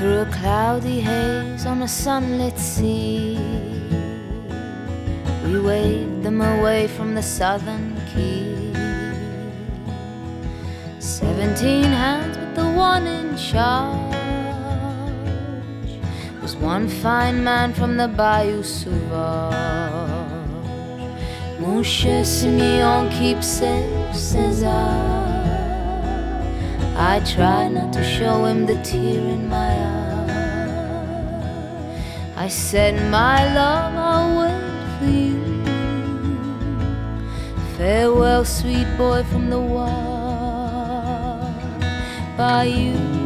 through a cloudy haze on a sunlit sea. We waved them away from the southern key. Seventeen hands, but the one in charge was one fine man from the Bayou Sauvage. Mon Simeon, keep safe, says I. I try not to show him the tear in my eye. I said, My love, I'll wait for you. Farewell, sweet boy from the wild bayou. Where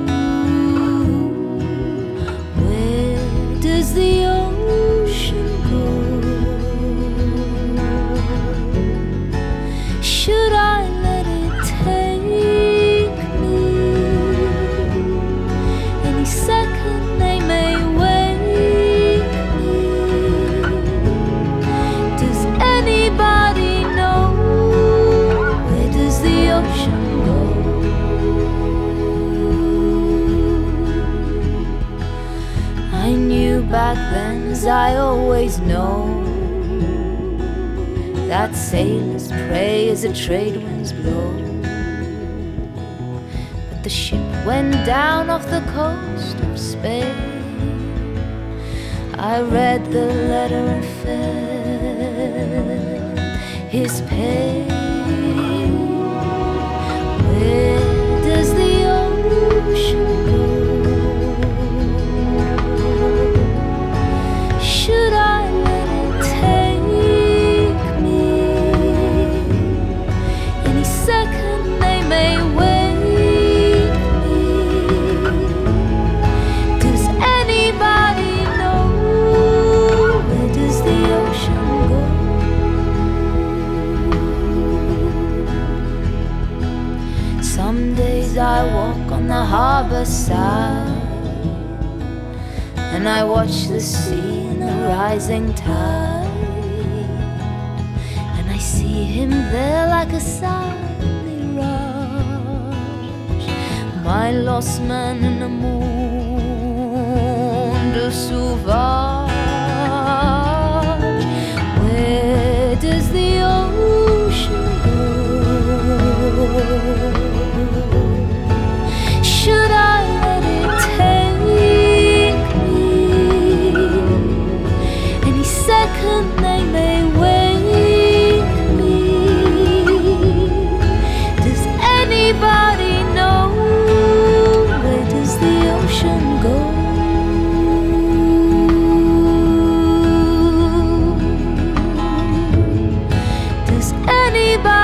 ocean go? I knew back then, as I always know, that sailors pray as the trade winds blow. But the ship went down off the coast of Spain. I read the letter and felt his pain. I walk on the harbour side and I watch the sea in the rising tide. And I see him there like a sad mirage, my lost man in a monde sauvage. bye.